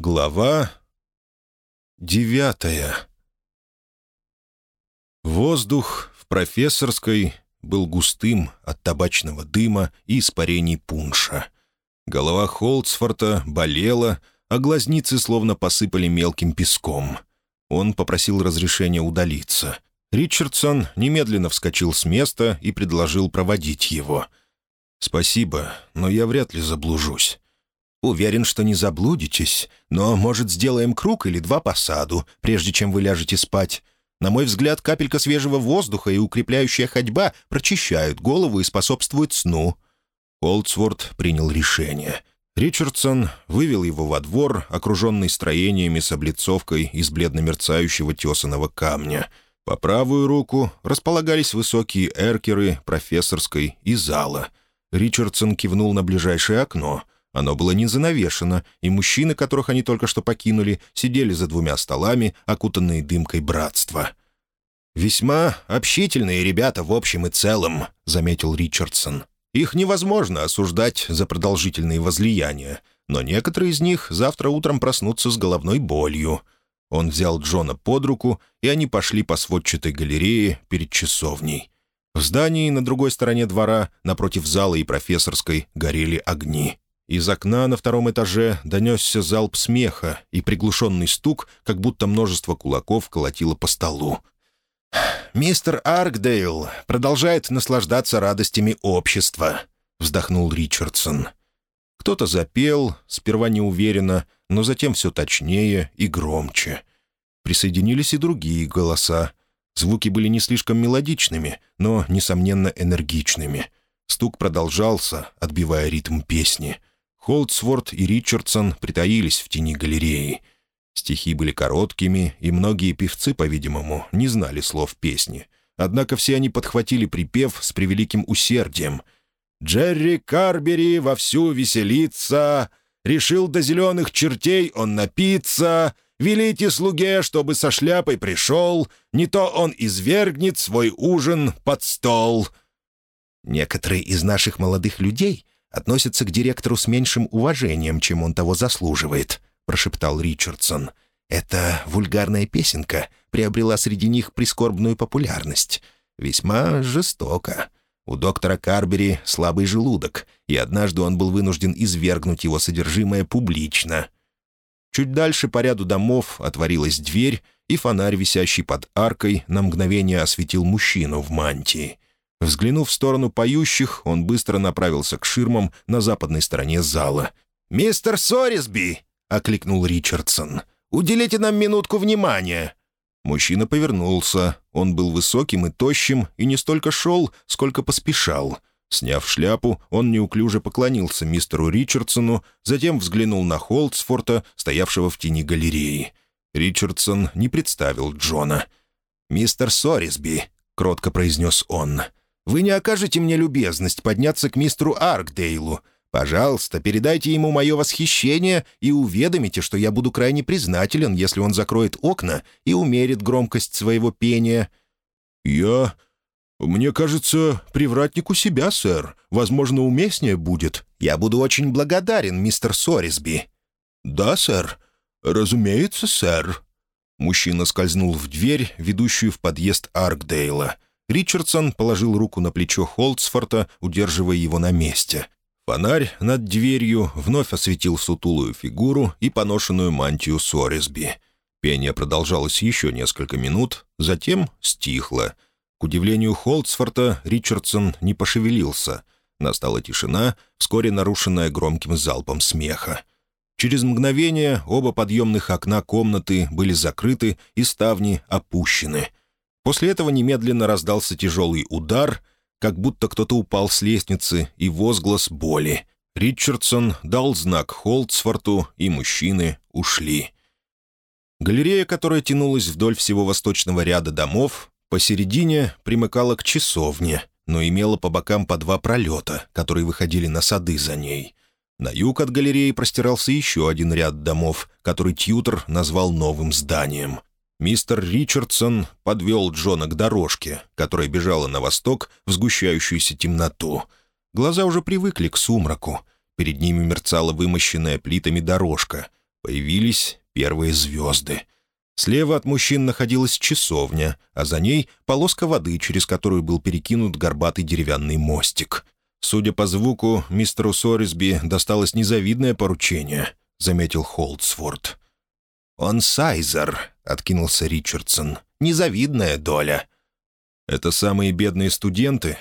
Глава девятая Воздух в профессорской был густым от табачного дыма и испарений пунша. Голова Холцфорта болела, а глазницы словно посыпали мелким песком. Он попросил разрешения удалиться. Ричардсон немедленно вскочил с места и предложил проводить его. «Спасибо, но я вряд ли заблужусь». «Уверен, что не заблудитесь, но, может, сделаем круг или два по саду, прежде чем вы ляжете спать. На мой взгляд, капелька свежего воздуха и укрепляющая ходьба прочищают голову и способствуют сну». Холдсворт принял решение. Ричардсон вывел его во двор, окруженный строениями с облицовкой из бледно-мерцающего тесаного камня. По правую руку располагались высокие эркеры профессорской и зала. Ричардсон кивнул на ближайшее окно. Оно было не занавешено, и мужчины, которых они только что покинули, сидели за двумя столами, окутанные дымкой братства. «Весьма общительные ребята в общем и целом», — заметил Ричардсон. «Их невозможно осуждать за продолжительные возлияния, но некоторые из них завтра утром проснутся с головной болью». Он взял Джона под руку, и они пошли по сводчатой галерее перед часовней. В здании на другой стороне двора, напротив зала и профессорской, горели огни. Из окна на втором этаже донесся залп смеха и приглушенный стук, как будто множество кулаков колотило по столу. «Мистер Аркдейл продолжает наслаждаться радостями общества», — вздохнул Ричардсон. Кто-то запел, сперва неуверенно, но затем все точнее и громче. Присоединились и другие голоса. Звуки были не слишком мелодичными, но, несомненно, энергичными. Стук продолжался, отбивая ритм песни — Холдсворт и Ричардсон притаились в тени галереи. Стихи были короткими, и многие певцы, по-видимому, не знали слов песни. Однако все они подхватили припев с превеликим усердием. «Джерри Карбери вовсю веселится, решил до зеленых чертей он напиться, велите слуге, чтобы со шляпой пришел, не то он извергнет свой ужин под стол». Некоторые из наших молодых людей относится к директору с меньшим уважением, чем он того заслуживает», — прошептал Ричардсон. «Эта вульгарная песенка приобрела среди них прискорбную популярность. Весьма жестоко. У доктора Карбери слабый желудок, и однажды он был вынужден извергнуть его содержимое публично». Чуть дальше по ряду домов отворилась дверь, и фонарь, висящий под аркой, на мгновение осветил мужчину в мантии — Взглянув в сторону поющих, он быстро направился к ширмам на западной стороне зала. «Мистер Сорисби!» — окликнул Ричардсон. «Уделите нам минутку внимания!» Мужчина повернулся. Он был высоким и тощим, и не столько шел, сколько поспешал. Сняв шляпу, он неуклюже поклонился мистеру Ричардсону, затем взглянул на Холдсфорта, стоявшего в тени галереи. Ричардсон не представил Джона. «Мистер Сорисби», — кротко произнес он, — вы не окажете мне любезность подняться к мистеру Аркдейлу. Пожалуйста, передайте ему мое восхищение и уведомите, что я буду крайне признателен, если он закроет окна и умерит громкость своего пения». «Я... Мне кажется, привратник у себя, сэр. Возможно, уместнее будет. Я буду очень благодарен, мистер Сорисби». «Да, сэр. Разумеется, сэр». Мужчина скользнул в дверь, ведущую в подъезд Аркдейла. Ричардсон положил руку на плечо Холдсфорта, удерживая его на месте. Фонарь над дверью вновь осветил сутулую фигуру и поношенную мантию Сорисби. Пение продолжалось еще несколько минут, затем стихло. К удивлению Холдсфорта, Ричардсон не пошевелился. Настала тишина, вскоре нарушенная громким залпом смеха. Через мгновение оба подъемных окна комнаты были закрыты и ставни опущены — После этого немедленно раздался тяжелый удар, как будто кто-то упал с лестницы, и возглас боли. Ричардсон дал знак Холдсфорту, и мужчины ушли. Галерея, которая тянулась вдоль всего восточного ряда домов, посередине примыкала к часовне, но имела по бокам по два пролета, которые выходили на сады за ней. На юг от галереи простирался еще один ряд домов, который Тьютор назвал новым зданием. Мистер Ричардсон подвел Джона к дорожке, которая бежала на восток в сгущающуюся темноту. Глаза уже привыкли к сумраку. Перед ними мерцала вымощенная плитами дорожка. Появились первые звезды. Слева от мужчин находилась часовня, а за ней полоска воды, через которую был перекинут горбатый деревянный мостик. Судя по звуку, мистеру Сорисби досталось незавидное поручение, — заметил Холдсворт. «Он Сайзер», — откинулся Ричардсон. «Незавидная доля». «Это самые бедные студенты?»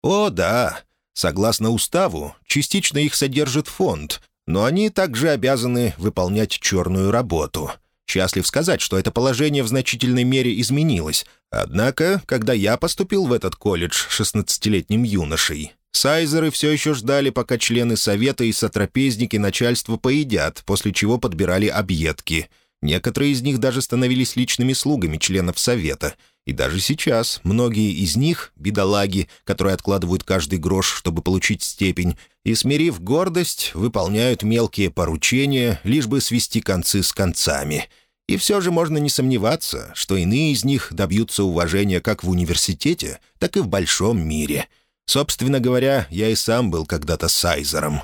«О, да. Согласно уставу, частично их содержит фонд, но они также обязаны выполнять черную работу. Счастлив сказать, что это положение в значительной мере изменилось. Однако, когда я поступил в этот колледж шестнадцатилетним юношей, Сайзеры все еще ждали, пока члены совета и сотрапезники начальства поедят, после чего подбирали объедки. Некоторые из них даже становились личными слугами членов совета. И даже сейчас многие из них — бедолаги, которые откладывают каждый грош, чтобы получить степень, и, смирив гордость, выполняют мелкие поручения, лишь бы свести концы с концами. И все же можно не сомневаться, что иные из них добьются уважения как в университете, так и в большом мире — Собственно говоря, я и сам был когда-то сайзером.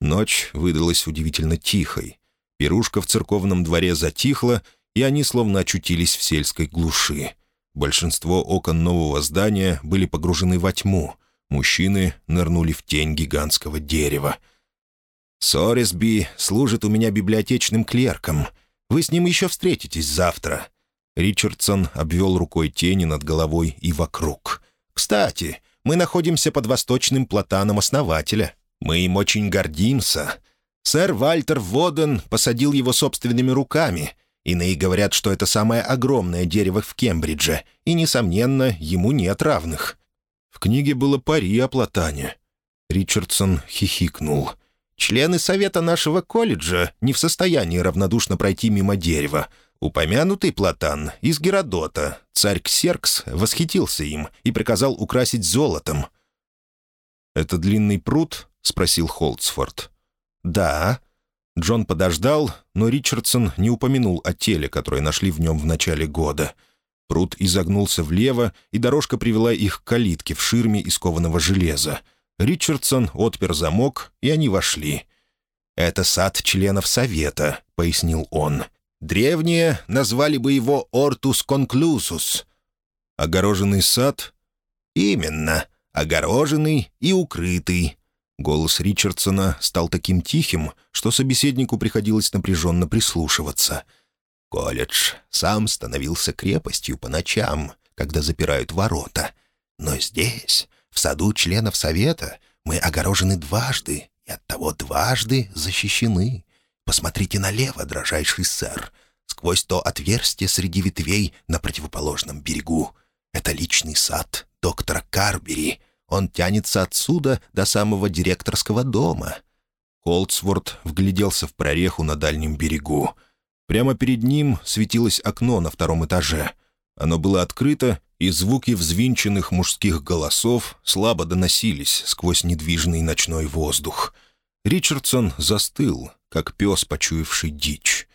Ночь выдалась удивительно тихой. Пирушка в церковном дворе затихла, и они словно очутились в сельской глуши. Большинство окон нового здания были погружены во тьму. Мужчины нырнули в тень гигантского дерева. «Сорисби служит у меня библиотечным клерком. Вы с ним еще встретитесь завтра». Ричардсон обвел рукой тени над головой и вокруг. «Кстати, мы находимся под восточным платаном основателя. Мы им очень гордимся. Сэр Вальтер Воден посадил его собственными руками. Иные говорят, что это самое огромное дерево в Кембридже, и, несомненно, ему нет равных. В книге было пари о платане. Ричардсон хихикнул. «Члены совета нашего колледжа не в состоянии равнодушно пройти мимо дерева. Упомянутый Платан из Геродота, царь Ксеркс, восхитился им и приказал украсить золотом. «Это длинный пруд?» — спросил Холдсфорд. «Да». Джон подождал, но Ричардсон не упомянул о теле, которое нашли в нем в начале года. Пруд изогнулся влево, и дорожка привела их к калитке в ширме из кованого железа. Ричардсон отпер замок, и они вошли. «Это сад членов совета», — пояснил он. Древние назвали бы его «Ортус конклюсус». «Огороженный сад?» «Именно. Огороженный и укрытый». Голос Ричардсона стал таким тихим, что собеседнику приходилось напряженно прислушиваться. Колледж сам становился крепостью по ночам, когда запирают ворота. Но здесь, в саду членов совета, мы огорожены дважды и оттого дважды защищены. Посмотрите налево, дрожайший сэр, сквозь то отверстие среди ветвей на противоположном берегу. Это личный сад доктора Карбери. Он тянется отсюда до самого директорского дома». Холдсворт вгляделся в прореху на дальнем берегу. Прямо перед ним светилось окно на втором этаже. Оно было открыто, и звуки взвинченных мужских голосов слабо доносились сквозь недвижный ночной воздух. Ричардсон застыл, как пес, почуявший дичь.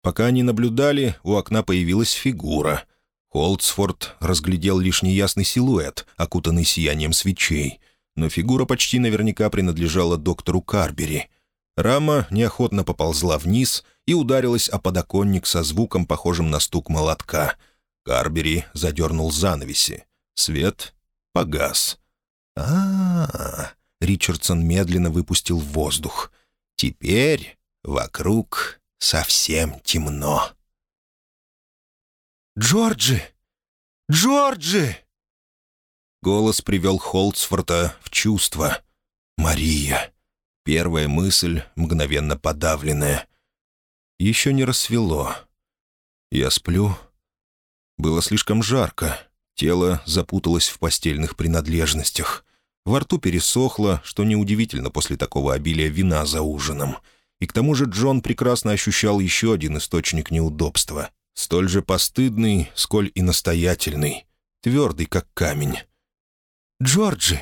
Пока они наблюдали, у окна появилась фигура. Холдсфорд разглядел лишь неясный силуэт, окутанный сиянием свечей. Но фигура почти наверняка принадлежала доктору Карбери. Рама неохотно поползла вниз и ударилась о подоконник со звуком, похожим на стук молотка. Карбери задернул занавеси. Свет погас. а, -а, -а Ричардсон медленно выпустил воздух. Теперь вокруг совсем темно. «Джорджи! Джорджи!» Голос привел Холдсфорта в чувство. «Мария!» Первая мысль, мгновенно подавленная. Еще не рассвело. Я сплю. Было слишком жарко. Тело запуталось в постельных принадлежностях. Во рту пересохло, что неудивительно после такого обилия вина за ужином. И к тому же Джон прекрасно ощущал еще один источник неудобства. Столь же постыдный, сколь и настоятельный. Твердый, как камень. «Джорджи,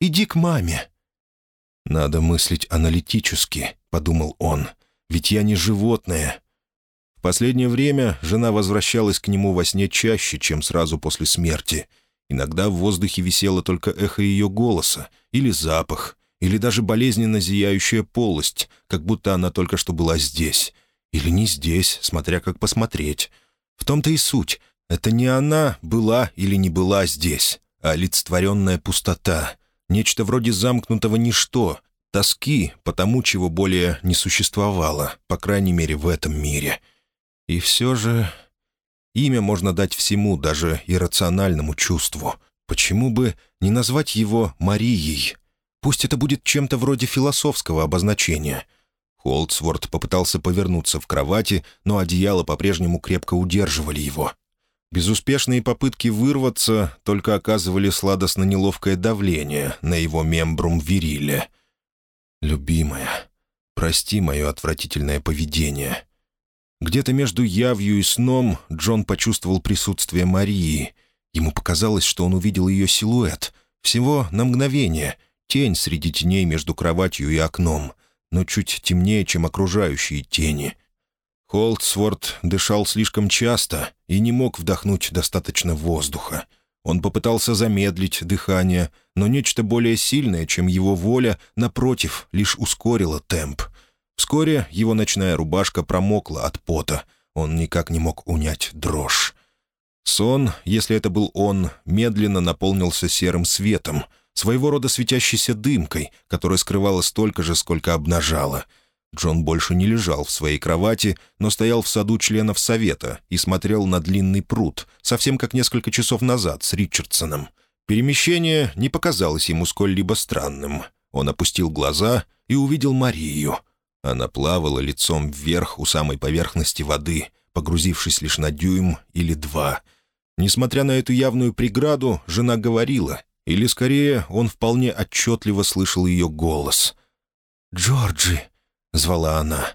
иди к маме!» «Надо мыслить аналитически», — подумал он. «Ведь я не животное». В последнее время жена возвращалась к нему во сне чаще, чем сразу после смерти — Иногда в воздухе висело только эхо ее голоса или запах, или даже болезненно зияющая полость, как будто она только что была здесь. Или не здесь, смотря как посмотреть. В том-то и суть. Это не она была или не была здесь, а олицетворенная пустота. Нечто вроде замкнутого ничто, тоски по тому, чего более не существовало, по крайней мере, в этом мире. И все же... Имя можно дать всему, даже иррациональному чувству. Почему бы не назвать его Марией? Пусть это будет чем-то вроде философского обозначения. Холдсворт попытался повернуться в кровати, но одеяло по-прежнему крепко удерживали его. Безуспешные попытки вырваться только оказывали сладостно неловкое давление на его мембрум вириле. «Любимая, прости мое отвратительное поведение». Где-то между явью и сном Джон почувствовал присутствие Марии. Ему показалось, что он увидел ее силуэт. Всего на мгновение. Тень среди теней между кроватью и окном. Но чуть темнее, чем окружающие тени. Холдсворт дышал слишком часто и не мог вдохнуть достаточно воздуха. Он попытался замедлить дыхание, но нечто более сильное, чем его воля, напротив, лишь ускорило темп — Вскоре его ночная рубашка промокла от пота. Он никак не мог унять дрожь. Сон, если это был он, медленно наполнился серым светом, своего рода светящейся дымкой, которая скрывала столько же, сколько обнажала. Джон больше не лежал в своей кровати, но стоял в саду членов совета и смотрел на длинный пруд, совсем как несколько часов назад с Ричардсоном. Перемещение не показалось ему сколь-либо странным. Он опустил глаза и увидел Марию — она плавала лицом вверх у самой поверхности воды, погрузившись лишь на дюйм или два. Несмотря на эту явную преграду, жена говорила, или, скорее, он вполне отчетливо слышал ее голос. «Джорджи!» — звала она.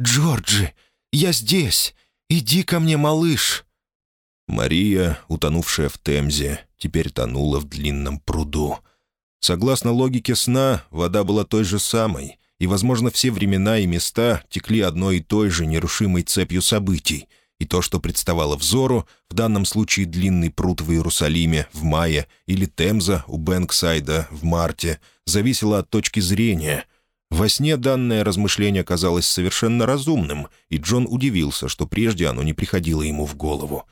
«Джорджи! Я здесь! Иди ко мне, малыш!» Мария, утонувшая в Темзе, теперь тонула в длинном пруду. Согласно логике сна, вода была той же самой — и, возможно, все времена и места текли одной и той же нерушимой цепью событий, и то, что представало взору, в данном случае длинный пруд в Иерусалиме в мае или Темза у Бэнксайда в марте, зависело от точки зрения. Во сне данное размышление казалось совершенно разумным, и Джон удивился, что прежде оно не приходило ему в голову.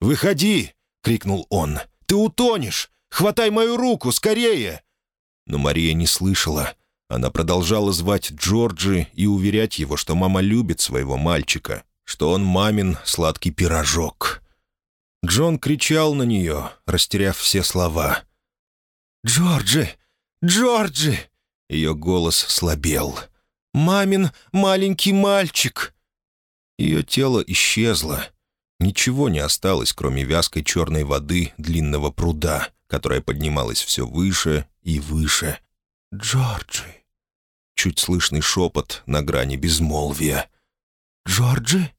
«Выходи!» — крикнул он. «Ты утонешь! Хватай мою руку, скорее!» Но Мария не слышала — она продолжала звать Джорджи и уверять его, что мама любит своего мальчика, что он мамин сладкий пирожок. Джон кричал на нее, растеряв все слова. «Джорджи! Джорджи!» Ее голос слабел. «Мамин маленький мальчик!» Ее тело исчезло. Ничего не осталось, кроме вязкой черной воды длинного пруда, которая поднималась все выше и выше. «Джорджи!» Чуть слышный шепот на грани безмолвия. «Джорджи?»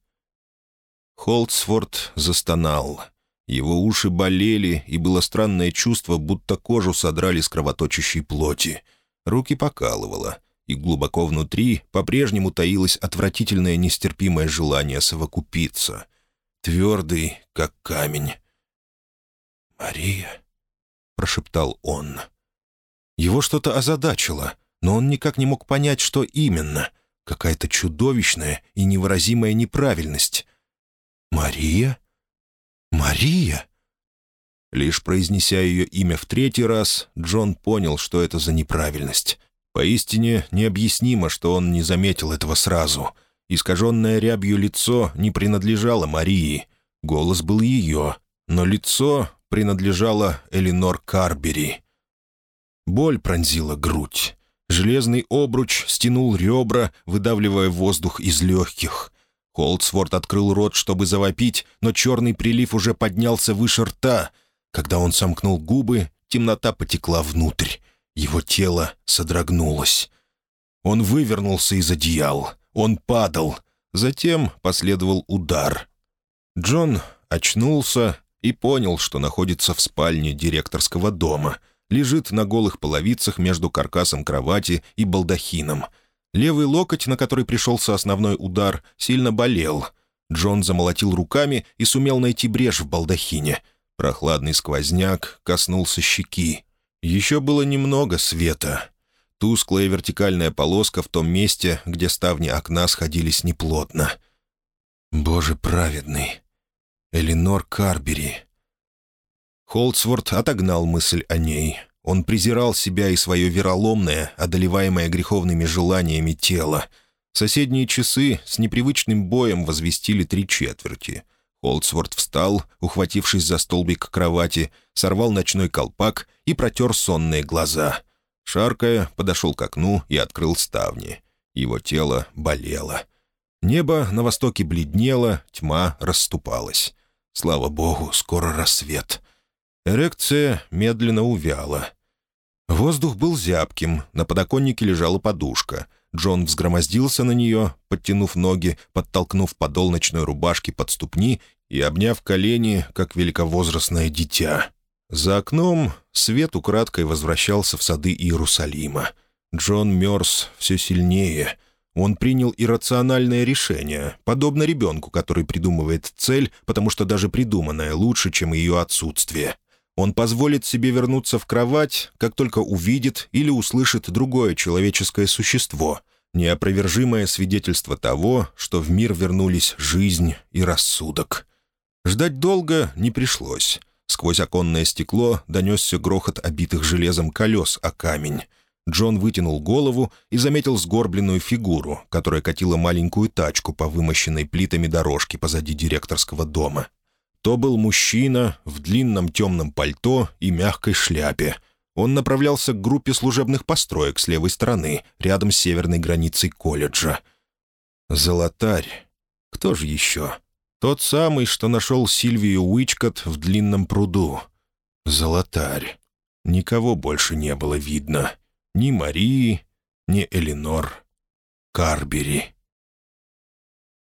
Холдсворт застонал. Его уши болели, и было странное чувство, будто кожу содрали с кровоточащей плоти. Руки покалывало, и глубоко внутри по-прежнему таилось отвратительное нестерпимое желание совокупиться. Твердый, как камень. «Мария», — прошептал он. Его что-то озадачило — но он никак не мог понять, что именно. Какая-то чудовищная и невыразимая неправильность. «Мария? Мария?» Лишь произнеся ее имя в третий раз, Джон понял, что это за неправильность. Поистине необъяснимо, что он не заметил этого сразу. Искаженное рябью лицо не принадлежало Марии. Голос был ее, но лицо принадлежало Элинор Карбери. Боль пронзила грудь. Железный обруч стянул ребра, выдавливая воздух из легких. Холдсворт открыл рот, чтобы завопить, но черный прилив уже поднялся выше рта. Когда он сомкнул губы, темнота потекла внутрь. Его тело содрогнулось. Он вывернулся из одеял. Он падал. Затем последовал удар. Джон очнулся и понял, что находится в спальне директорского дома — лежит на голых половицах между каркасом кровати и балдахином. Левый локоть, на который пришелся основной удар, сильно болел. Джон замолотил руками и сумел найти брешь в балдахине. Прохладный сквозняк коснулся щеки. Еще было немного света. тусклая вертикальная полоска в том месте, где ставни окна сходились неплотно. «Боже праведный! Эленор Карбери!» Холдсворт отогнал мысль о ней. Он презирал себя и свое вероломное, одолеваемое греховными желаниями тело. Соседние часы с непривычным боем возвестили три четверти. Холдсворт встал, ухватившись за столбик кровати, сорвал ночной колпак и протер сонные глаза. Шаркая, подошел к окну и открыл ставни. Его тело болело. Небо на востоке бледнело, тьма расступалась. Слава богу, скоро рассвет. Эрекция медленно увяла. Воздух был зябким, на подоконнике лежала подушка. Джон взгромоздился на нее, подтянув ноги, подтолкнув подол ночной рубашки под ступни и обняв колени, как великовозрастное дитя. За окном свет украдкой возвращался в сады Иерусалима. Джон мерз все сильнее. Он принял иррациональное решение, подобно ребенку, который придумывает цель, потому что даже придуманная лучше, чем ее отсутствие. Он позволит себе вернуться в кровать, как только увидит или услышит другое человеческое существо, неопровержимое свидетельство того, что в мир вернулись жизнь и рассудок. Ждать долго не пришлось. Сквозь оконное стекло донесся грохот обитых железом колес о камень. Джон вытянул голову и заметил сгорбленную фигуру, которая катила маленькую тачку по вымощенной плитами дорожке позади директорского дома. То был мужчина в длинном темном пальто и мягкой шляпе. Он направлялся к группе служебных построек с левой стороны, рядом с северной границей колледжа. «Золотарь. Кто же еще?» «Тот самый, что нашел Сильвию Уичкот в длинном пруду. Золотарь. Никого больше не было видно. Ни Марии, ни Эленор Карбери».